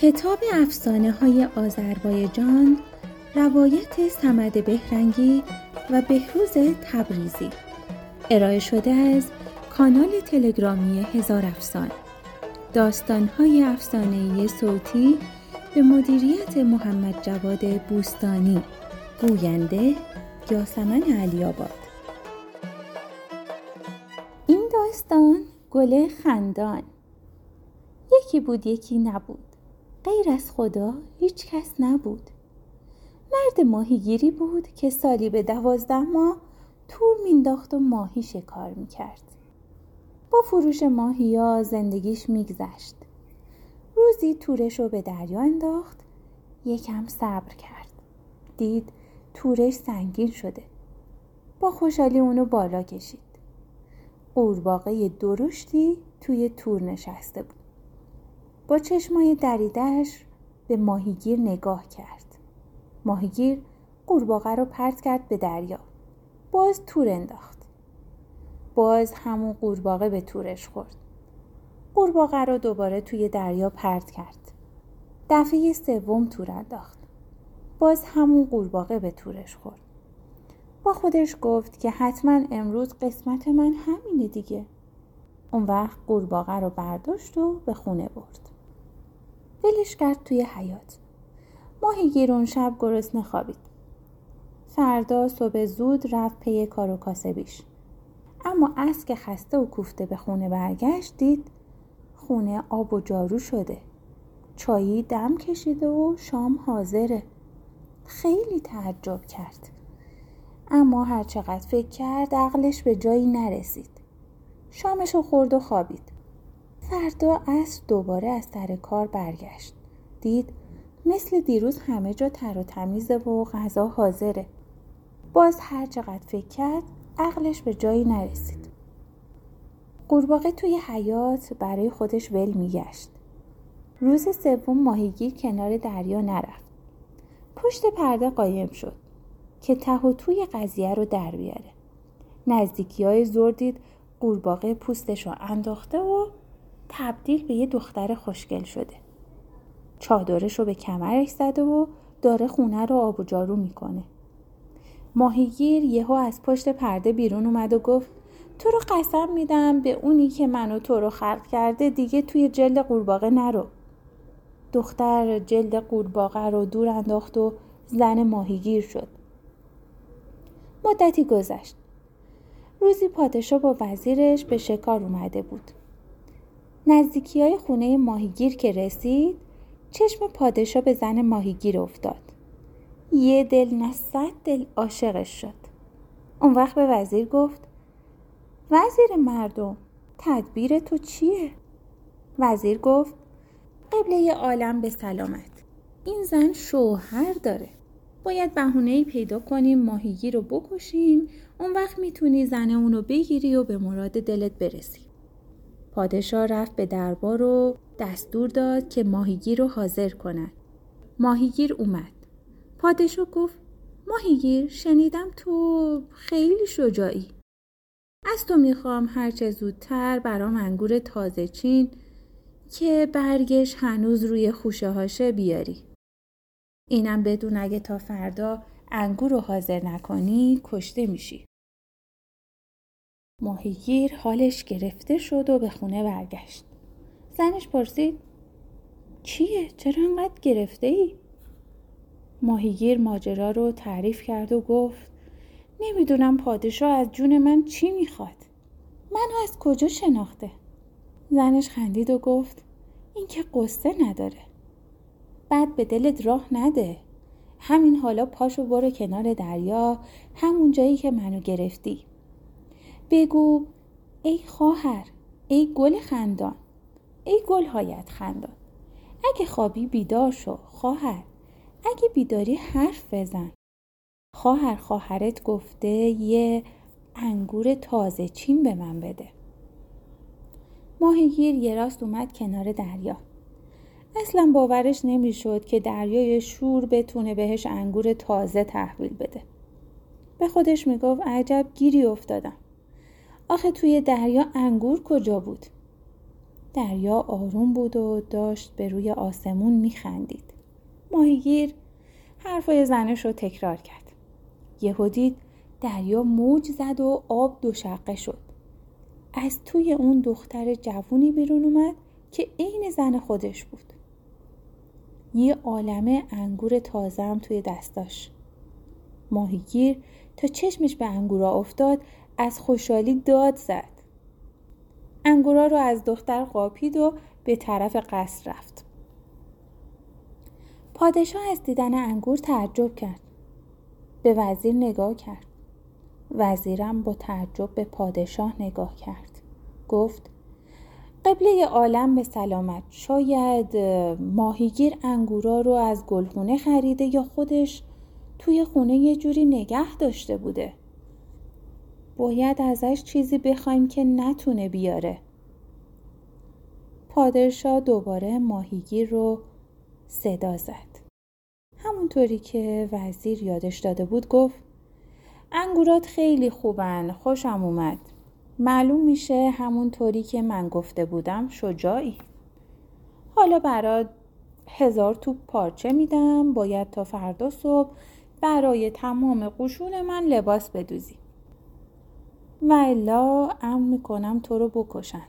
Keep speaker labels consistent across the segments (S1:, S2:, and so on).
S1: کتاب افسانه های آذربایجان روایت سمد بهرنگی و بهروز تبریزی. ارائه شده از کانال تلگرامی هزار افسان. داستان های افسانه صوتی به مدیریت محمد جواد بوستانی. گوینده یاسمن علی آباد. این داستان گل خندان. یکی بود یکی نبود. غیر از خدا هیچ کس نبود. مرد ماهیگیری بود که سالی به دوازده ماه تور مینداخت و ماهی شکار می‌کرد. با فروش ماهیا زندگیش میگذشت. روزی تورش رو به دریا انداخت یکم صبر کرد. دید تورش سنگین شده. با خوشحالی اونو بالا کشید. قورباغه درشتی توی تور نشسته بود. با چشمای دریدهش به ماهیگیر نگاه کرد. ماهیگیر قورباغه رو پرت کرد به دریا. باز تور انداخت. باز همون قورباغه به تورش خورد. قورباغه رو دوباره توی دریا پرت کرد. دفعه سوم تور انداخت. باز همون قورباغه به تورش خورد. با خودش گفت که حتما امروز قسمت من همینه دیگه. اون وقت قورباغه رو برداشت و به خونه برد. ولش کرد توی حیات ماهیگیر اون شب گرسنه خوابید. فردا صبح زود رفت پی کار و کاسبیش اما از که خسته و کوفته به خونه برگشت دید خونه آب و جارو شده. چایی دم کشیده و شام حاضره. خیلی تعجب کرد. اما هر چقدر فکر کرد عقلش به جایی نرسید. شامشو خورد و خوابید. فردا از دوباره از سر کار برگشت. دید مثل دیروز همه جا تر و تمیزه و غذا حاضره. باز هر چقدر فکر کرد عقلش به جایی نرسید. قورباغه توی حیات برای خودش ول میگشت. روز سوم ماهیگیر کنار دریا نرفت. پشت پرده قایم شد که ته و توی قضیه رو در بیاره. نزدیکی های زور دید قورباغه پوستش رو انداخته و تبدیل به یه دختر خوشگل شده. چادرش رو به کمرش زده و داره خونه رو آب و جارو می‌کنه. ماهیگیر یهو از پشت پرده بیرون اومد و گفت تو رو قسم میدم به اونی که منو تو رو خلق کرده دیگه توی جلد قورباغه نرو. دختر جلد قورباغه رو دور انداخت و زن ماهیگیر شد. مدتی گذشت. روزی پادشاه با وزیرش به شکار اومده بود. نزدیکی های خونه ماهیگیر که رسید چشم پادشاه به زن ماهیگیر افتاد. یه دل نه دل عاشقش شد. اون وقت به وزیر گفت وزیر مردم تدبیر تو چیه؟ وزیر گفت قبله عالم به سلامت. این زن شوهر داره. باید بهونه پیدا کنیم ماهیگیر رو بکشیم. اون وقت می‌تونی زن اونو بگیری و به مراد دلت برسی. پادشاه رفت به دربار و دستور داد که ماهیگیر رو حاضر کنند. ماهیگیر اومد. پادشاه گفت ماهیگیر شنیدم تو خیلی شجاعی. از تو می‌خوام هرچه زودتر برام انگور تازه چین که برگش هنوز روی خوشه هاشه بیاری. اینم بدون اگه تا فردا انگور رو حاضر نکنی کشته میشی. ماهیگیر حالش گرفته شد و به خونه برگشت. زنش پرسید چیه؟ چرا انقدر گرفته ای؟ ماهیگیر ماجرا رو تعریف کرد و گفت نمی‌دونم پادشاه از جون من چی می‌خواد منو از کجا شناخته زنش خندید و گفت این که قصه نداره بعد به دلت راه نده همین حالا پاشو برو کنار دریا همون جایی که منو گرفتی بگو ای خواهر ای گل خندان ای گل هایت خندان. اگه خوابی بیدار شو خواهر اگه بیداری حرف بزن. خواهر خواهرت گفته یه انگور تازه چین به من بده. ماهیگیر یه راست اومد کنار دریا. اصلا باورش نمی‌شد که دریای شور بتونه بهش انگور تازه تحویل بده. به خودش می‌گفت عجب گیری افتادم. آخه توی دریا انگور کجا بود؟ دریا آروم بود و داشت به روی آسمون میخندید. ماهیگیر حرفای زنش رو تکرار کرد. یهو دید دریا موج زد و آب دوشقه شد. از توی اون دختر جوونی بیرون اومد که عین زن خودش بود. یه عالمه انگور تازم توی دستاش ماهیگیر تا چشمش به انگورا افتاد از خوشحالی داد زد. انگورا رو از دختر قاپید و به طرف قصر رفت. پادشاه از دیدن انگور تعجب کرد. به وزیر نگاه کرد. وزیرم با تعجب به پادشاه نگاه کرد. گفت قبله عالم به سلامت شاید ماهیگیر انگورا رو از گلخونه خریده یا خودش توی خونه یه جوری نگه داشته بوده؟ باید ازش چیزی بخوایم که نتونه بیاره. پادشاه دوباره ماهیگیر رو صدا زد. همونطوری که وزیر یادش داده بود گفت انگورات خیلی خوبن خوشم اومد. معلوم میشه همونطوری که من گفته بودم شجاعی. حالا برات هزار توپ پارچه میدم باید تا فردا صبح برای تمام قشون من لباس بدوزی. و الا ام می‌کنم تو رو بکشن.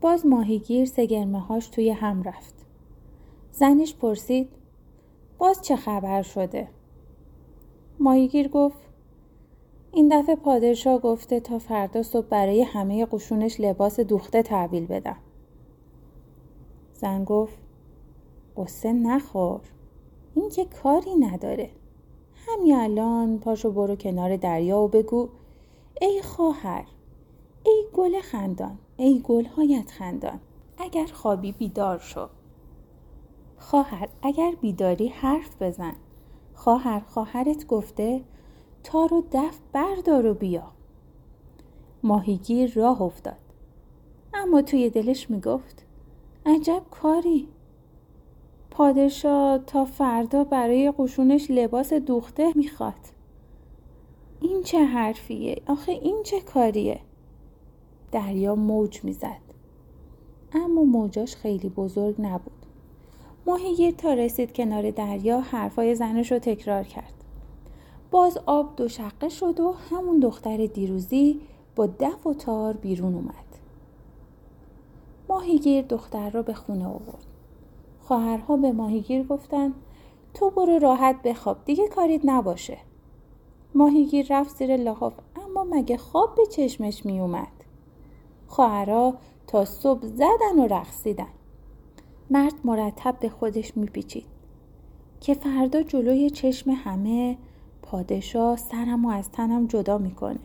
S1: باز ماهیگیر سگرمه هاش توی هم رفت. زنش پرسید باز چه خبر شده؟ ماهیگیر گفت این دفعه پادشاه گفته تا فردا صبح برای همه قشونش لباس دوخته تحویل بدم. زن گفت قصه نخور این که کاری نداره. همین الان پاشو برو کنار دریا و بگو ای خواهر ای گل خندان ای گلهایت خندان اگر خوابی بیدار شو. خواهر اگر بیداری حرف بزن. خواهر خواهرت گفته تار و دف بردار و بیا. ماهیگیر راه افتاد. اما توی دلش می‌گفت عجب کاری. پادشاه تا فردا برای قشونش لباس دوخته می‌خواد. این چه حرفیه؟ آخه این چه کاریه؟ دریا موج می‌زد. اما موجاش خیلی بزرگ نبود. ماهیگیر تا رسید کنار دریا حرفای زنش رو تکرار کرد. باز آب دو شقه شد و همون دختر دیروزی با دف و تار بیرون اومد. ماهیگیر دختر را به خونه آورد. خواهرها به ماهیگیر گفتن تو برو راحت بخواب دیگه کاریت نباشه. ماهیگیر رفت زیر لحاف اما مگه خواب به چشمش می اومد؟ خواهرها تا صبح زدن و رقصیدن. مرد مرتب به خودش میپیچید که فردا جلوی چشم همه پادشاه سرم و از تنم جدا می‌کنه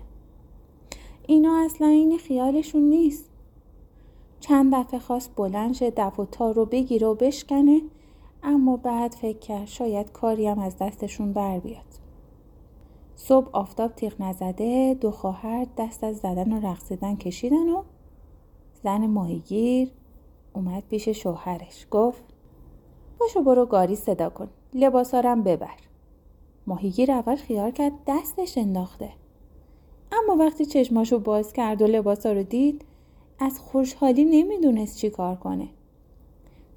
S1: اینا اصلا این خیالشون نیست. چند دفعه خواست بلند شه دف و تار رو بگیره و بشکنه اما بعد فکر کرد شاید کاریم از دستشون بر بیاد. صبح آفتاب تیغ نزده دو خواهر دست از زدن و رقصیدن کشیدن و زن ماهیگیر اومد پیش شوهرش. گفت باشو برو گاری صدا کن لباسارم ببر. ماهیگیر اول خیال کرد دستش انداخته. اما وقتی چشماشو باز کرد و لباسا رو دید از خوشحالی نمی‌دونست چی کار کنه.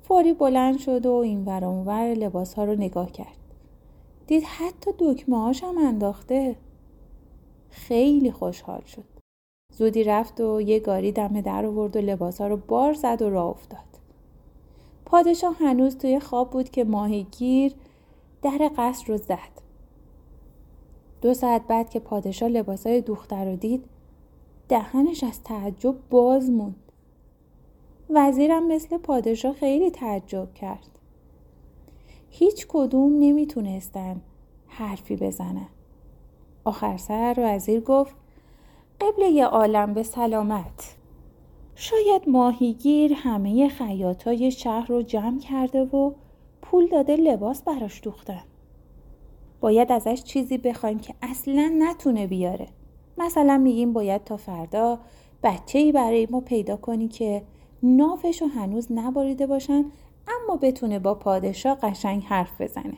S1: فوری بلند شد و این ور اونور لباس ها رو نگاه کرد. دید حتی دکمه هم انداخته. خیلی خوشحال شد. زودی رفت و یه گاری دم در آورد و لباس ها رو بار زد و راه افتاد. پادشاه هنوز توی خواب بود که ماهیگیر در قصر رو زد. دو ساعت بعد که پادشاه لباسای دختر رو دید دهنش از تعجب باز موند. وزیرم مثل پادشاه خیلی تعجب کرد. هیچ کدوم نمی‌تونستن حرفی بزنن. آخر سر وزیر گفت قبل عالم به سلامت. شاید ماهیگیر همه خیاطای شهر رو جمع کرده و پول داده لباس براش دوختن. باید ازش چیزی بخوایم که اصلا نتونه بیاره. مثلا میگیم باید تا فردا بچه ای برای ما پیدا کنی که نافش رو هنوز نباریده باشن اما بتونه با پادشاه قشنگ حرف بزنه.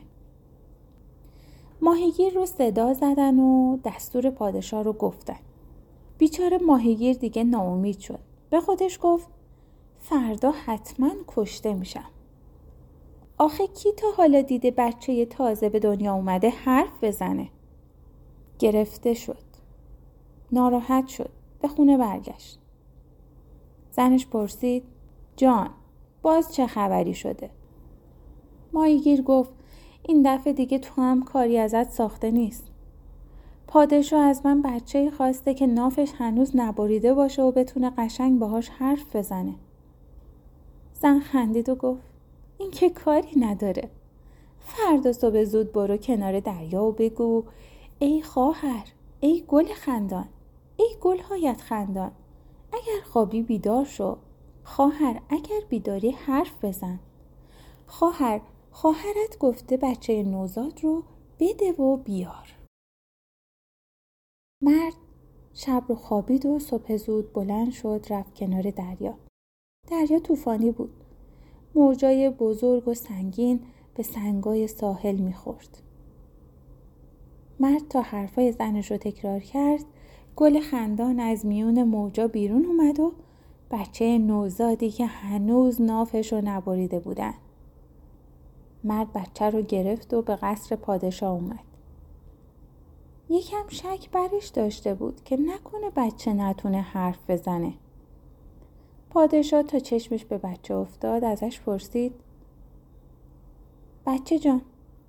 S1: ماهیگیر رو صدا زدن و دستور پادشاه رو گفتن. بیچاره ماهیگیر دیگه ناامید شد. به خودش گفت فردا حتما کشته میشم. آخه کی تا حالا دیده بچه تازه به دنیا اومده حرف بزنه؟ گرفته شد. ناراحت شد. به خونه برگشت. زنش پرسید جان باز چه خبری شده؟ مایگیر گفت این دفعه دیگه تو هم کاری ازت ساخته نیست. پادشاه از من بچه خواسته که نافش هنوز نبریده باشه و بتونه قشنگ باهاش حرف بزنه. زن خندید و گفت این که کاری نداره. فردا صبح زود برو کنار دریا و بگو ای خواهر ای گل خندان ای گل هایت خندان. اگر خوابی بیدار شو. خواهر اگر بیداری حرف بزن. خواهر خواهرت گفته بچه نوزاد رو بده و بیار. مرد شب رو خوابید و صبح زود بلند شد رفت کنار دریا. دریا طوفانی بود. موجای بزرگ و سنگین به سنگای ساحل می‌خورد. مرد تا حرفای زنش رو تکرار کرد گل خندان از میون موجا بیرون اومد و بچه نوزادی که هنوز نافش رو نبریده بودن. مرد بچه رو گرفت و به قصر پادشاه اومد. یکم شک برش داشته بود که نکنه بچه نتونه حرف بزنه. پادشاه تا چشمش به بچه افتاد ازش پرسید بچه جان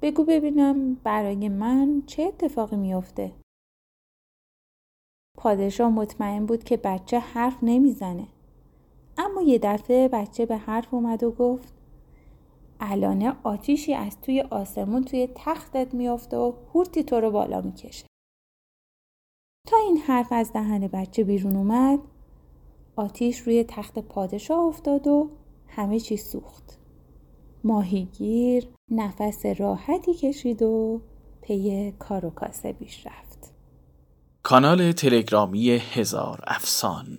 S1: بگو ببینم برای من چه اتفاقی میافته؟ پادشاه مطمئن بود که بچه حرف نمی‌زنه. اما یه دفعه بچه به حرف اومد و گفت الانه آتیشی از توی آسمون توی تختت میافته و هورتی تو رو بالا می‌کشه. تا این حرف از دهن بچه بیرون اومد آتیش روی تخت پادشاه افتاد و همه چی سوخت. ماهیگیر نفس راحتی کشید و پی کار و رفت.
S2: کانال تلگرامی هزار افسان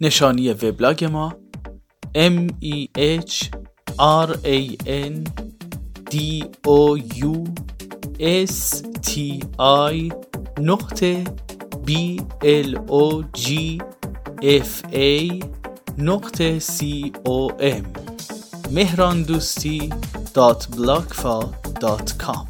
S2: نشانی وبلاگ ما. M e h r a n d o u s t i نقطه b l o g f a نقطه c o m. مهران دوستی dot بلاگفا dot com